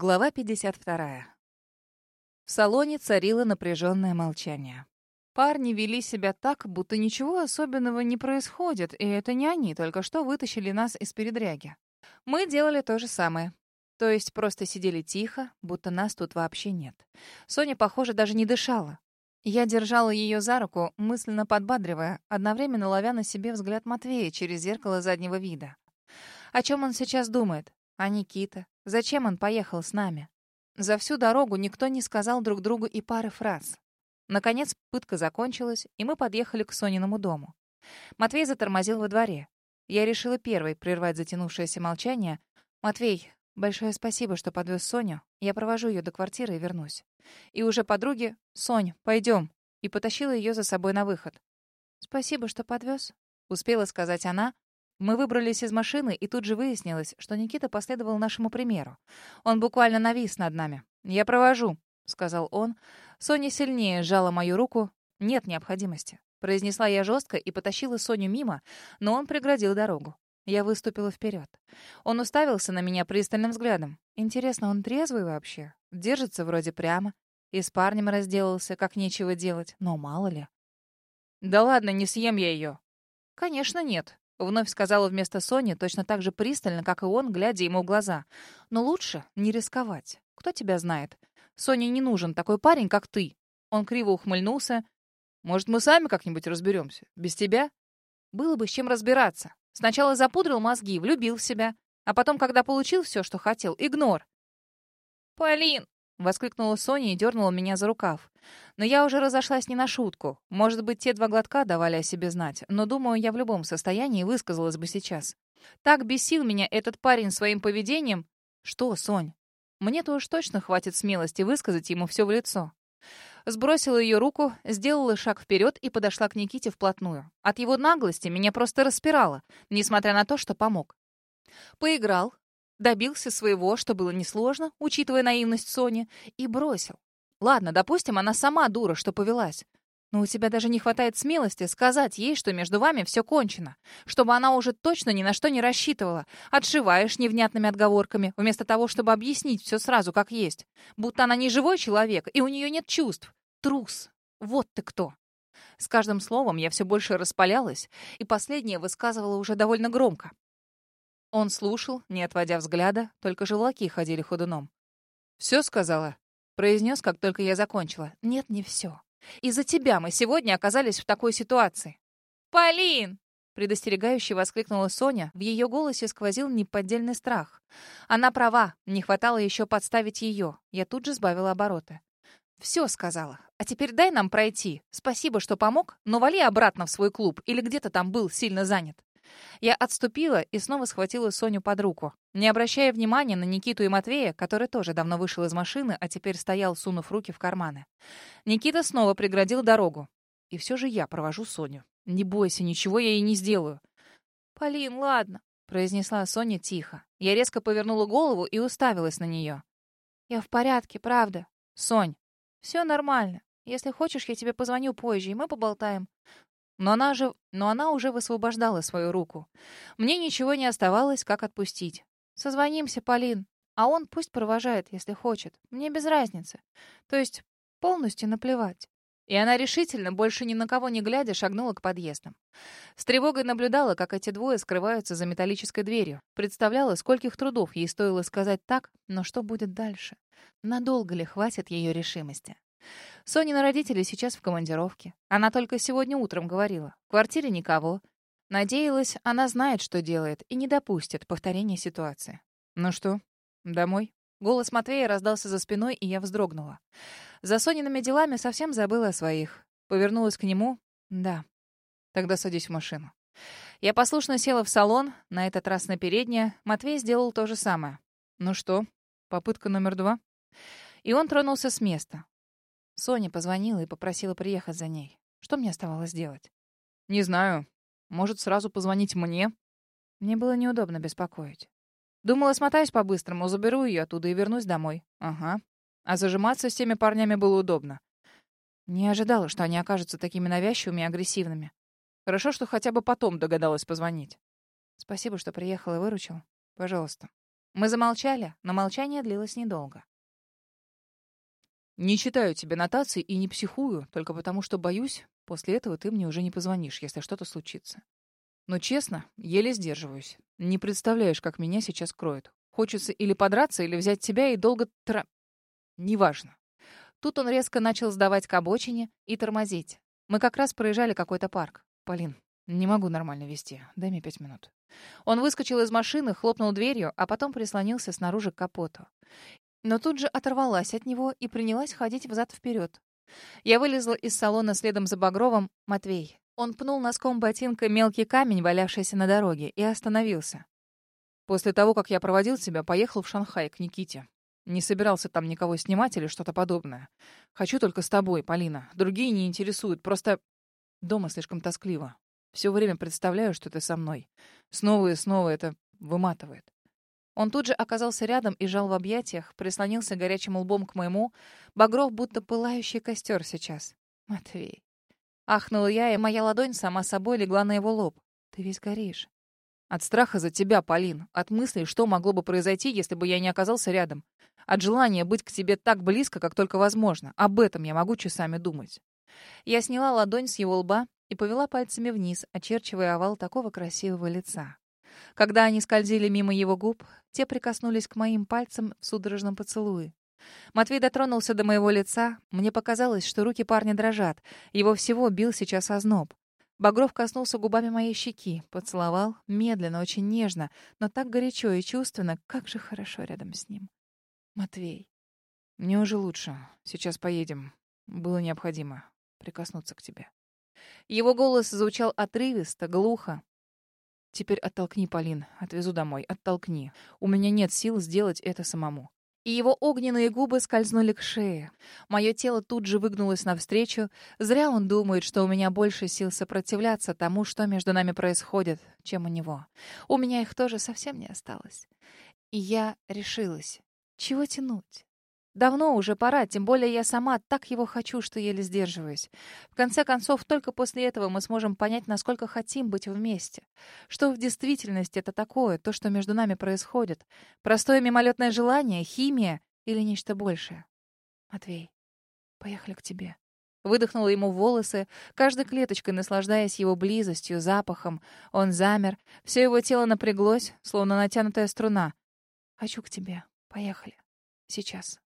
Глава 52. В салоне царило напряженное молчание. Парни вели себя так, будто ничего особенного не происходит, и это не они только что вытащили нас из передряги. Мы делали то же самое. То есть просто сидели тихо, будто нас тут вообще нет. Соня, похоже, даже не дышала. Я держала ее за руку, мысленно подбадривая, одновременно ловя на себе взгляд Матвея через зеркало заднего вида. О чем он сейчас думает? А Никита? Зачем он поехал с нами? За всю дорогу никто не сказал друг другу и пары фраз. Наконец, пытка закончилась, и мы подъехали к Сониному дому. Матвей затормозил во дворе. Я решила первой прервать затянувшееся молчание. «Матвей, большое спасибо, что подвез Соню. Я провожу ее до квартиры и вернусь». И уже подруге «Сонь, пойдем», и потащила ее за собой на выход. «Спасибо, что подвез», — успела сказать она, мы выбрались из машины, и тут же выяснилось, что Никита последовал нашему примеру. Он буквально навис над нами. «Я провожу», — сказал он. Соня сильнее сжала мою руку. «Нет необходимости», — произнесла я жестко и потащила Соню мимо, но он преградил дорогу. Я выступила вперед. Он уставился на меня пристальным взглядом. Интересно, он трезвый вообще? Держится вроде прямо. И с парнем разделался, как нечего делать. Но мало ли. «Да ладно, не съем я ее». «Конечно, нет», Вновь сказала вместо Сони, точно так же пристально, как и он, глядя ему в глаза. «Но лучше не рисковать. Кто тебя знает? Соне не нужен такой парень, как ты». Он криво ухмыльнулся. «Может, мы сами как-нибудь разберемся? Без тебя?» «Было бы с чем разбираться. Сначала запудрил мозги, влюбил в себя. А потом, когда получил все, что хотел, игнор». «Полин!» Воскликнула Соня и дернула меня за рукав. Но я уже разошлась не на шутку. Может быть, те два глотка давали о себе знать, но, думаю, я в любом состоянии высказалась бы сейчас. Так бесил меня этот парень своим поведением. Что, Сонь? Мне-то уж точно хватит смелости высказать ему все в лицо. Сбросила ее руку, сделала шаг вперед и подошла к Никите вплотную. От его наглости меня просто распирало, несмотря на то, что помог. Поиграл, Добился своего, что было несложно, учитывая наивность Сони, и бросил. Ладно, допустим, она сама дура, что повелась. Но у тебя даже не хватает смелости сказать ей, что между вами все кончено, чтобы она уже точно ни на что не рассчитывала. Отшиваешь невнятными отговорками, вместо того, чтобы объяснить все сразу, как есть. Будто она не живой человек, и у нее нет чувств. Трус. Вот ты кто. С каждым словом я все больше распалялась, и последнее высказывала уже довольно громко. Он слушал, не отводя взгляда, только желаки ходили ходуном. «Все сказала?» Произнес, как только я закончила. «Нет, не все. Из-за тебя мы сегодня оказались в такой ситуации». «Полин!» предостерегающе воскликнула Соня. В ее голосе сквозил неподдельный страх. Она права, не хватало еще подставить ее. Я тут же сбавила обороты. «Все сказала. А теперь дай нам пройти. Спасибо, что помог, но вали обратно в свой клуб или где-то там был сильно занят». Я отступила и снова схватила Соню под руку. Не обращая внимания на Никиту и Матвея, который тоже давно вышел из машины, а теперь стоял, сунув руки в карманы. Никита снова преградил дорогу. И все же я провожу Соню. Не бойся, ничего я ей не сделаю. «Полин, ладно», — произнесла Соня тихо. Я резко повернула голову и уставилась на нее. «Я в порядке, правда. Сонь, все нормально. Если хочешь, я тебе позвоню позже, и мы поболтаем. Но она же... Но она уже высвобождала свою руку. Мне ничего не оставалось, как отпустить. «Созвонимся, Полин. А он пусть провожает, если хочет. Мне без разницы. То есть полностью наплевать». И она решительно, больше ни на кого не глядя, шагнула к подъездам. С тревогой наблюдала, как эти двое скрываются за металлической дверью. Представляла, скольких трудов ей стоило сказать так, но что будет дальше? Надолго ли хватит ее решимости? Сонины родители сейчас в командировке. Она только сегодня утром говорила. В квартире никого. Надеялась, она знает, что делает, и не допустит повторения ситуации. «Ну что, домой?» Голос Матвея раздался за спиной, и я вздрогнула. За Сониными делами совсем забыла о своих. Повернулась к нему. «Да». «Тогда садись в машину». Я послушно села в салон, на этот раз на переднее. Матвей сделал то же самое. «Ну что, попытка номер два?» И он тронулся с места. Соня позвонила и попросила приехать за ней. Что мне оставалось делать? Не знаю. Может, сразу позвонить мне? Мне было неудобно беспокоить. Думала, смотаюсь по-быстрому, заберу ее оттуда и вернусь домой. Ага. А зажиматься с теми парнями было удобно. Не ожидала, что они окажутся такими навязчивыми и агрессивными. Хорошо, что хотя бы потом догадалась позвонить. Спасибо, что приехал и выручил. Пожалуйста. Мы замолчали, но молчание длилось недолго. «Не читаю тебе нотации и не психую, только потому что боюсь, после этого ты мне уже не позвонишь, если что-то случится. Но честно, еле сдерживаюсь. Не представляешь, как меня сейчас кроет. Хочется или подраться, или взять тебя и долго тра... Неважно. Тут он резко начал сдавать к обочине и тормозить. Мы как раз проезжали какой-то парк. Полин, не могу нормально вести. Дай мне пять минут. Он выскочил из машины, хлопнул дверью, а потом прислонился снаружи к капоту. Но тут же оторвалась от него и принялась ходить взад-вперед. Я вылезла из салона следом за Багровым. Матвей. Он пнул носком ботинка мелкий камень, валявшийся на дороге, и остановился. После того, как я проводил тебя, поехал в Шанхай к Никите. Не собирался там никого снимать или что-то подобное. Хочу только с тобой, Полина. Другие не интересуют. Просто дома слишком тоскливо. Все время представляю, что ты со мной. Снова и снова это выматывает. Он тут же оказался рядом и жал в объятиях, прислонился горячим лбом к моему. Багров будто пылающий костер сейчас. Матвей. Ахнула я, и моя ладонь сама собой легла на его лоб. Ты весь горишь. От страха за тебя, Полин. От мыслей, что могло бы произойти, если бы я не оказался рядом. От желания быть к тебе так близко, как только возможно. Об этом я могу часами думать. Я сняла ладонь с его лба и повела пальцами вниз, очерчивая овал такого красивого лица. Когда они скользили мимо его губ, те прикоснулись к моим пальцам в судорожном поцелуе. Матвей дотронулся до моего лица. Мне показалось, что руки парня дрожат. Его всего бил сейчас озноб. Багров коснулся губами моей щеки, поцеловал, медленно, очень нежно, но так горячо и чувственно, как же хорошо рядом с ним. Матвей. Мне уже лучше. Сейчас поедем. Было необходимо прикоснуться к тебе. Его голос звучал отрывисто, глухо. Теперь оттолкни, Полин. Отвезу домой. Оттолкни. У меня нет сил сделать это самому. И его огненные губы скользнули к шее. Мое тело тут же выгнулось навстречу. Зря он думает, что у меня больше сил сопротивляться тому, что между нами происходит, чем у него. У меня их тоже совсем не осталось. И я решилась. Чего тянуть? Давно уже пора, тем более я сама так его хочу, что еле сдерживаюсь. В конце концов, только после этого мы сможем понять, насколько хотим быть вместе. Что в действительности это такое, то, что между нами происходит. Простое мимолетное желание, химия или нечто большее. Матвей, поехали к тебе. Выдохнула ему волосы, каждой клеточкой наслаждаясь его близостью, запахом. Он замер, все его тело напряглось, словно натянутая струна. «Хочу к тебе. Поехали. Сейчас».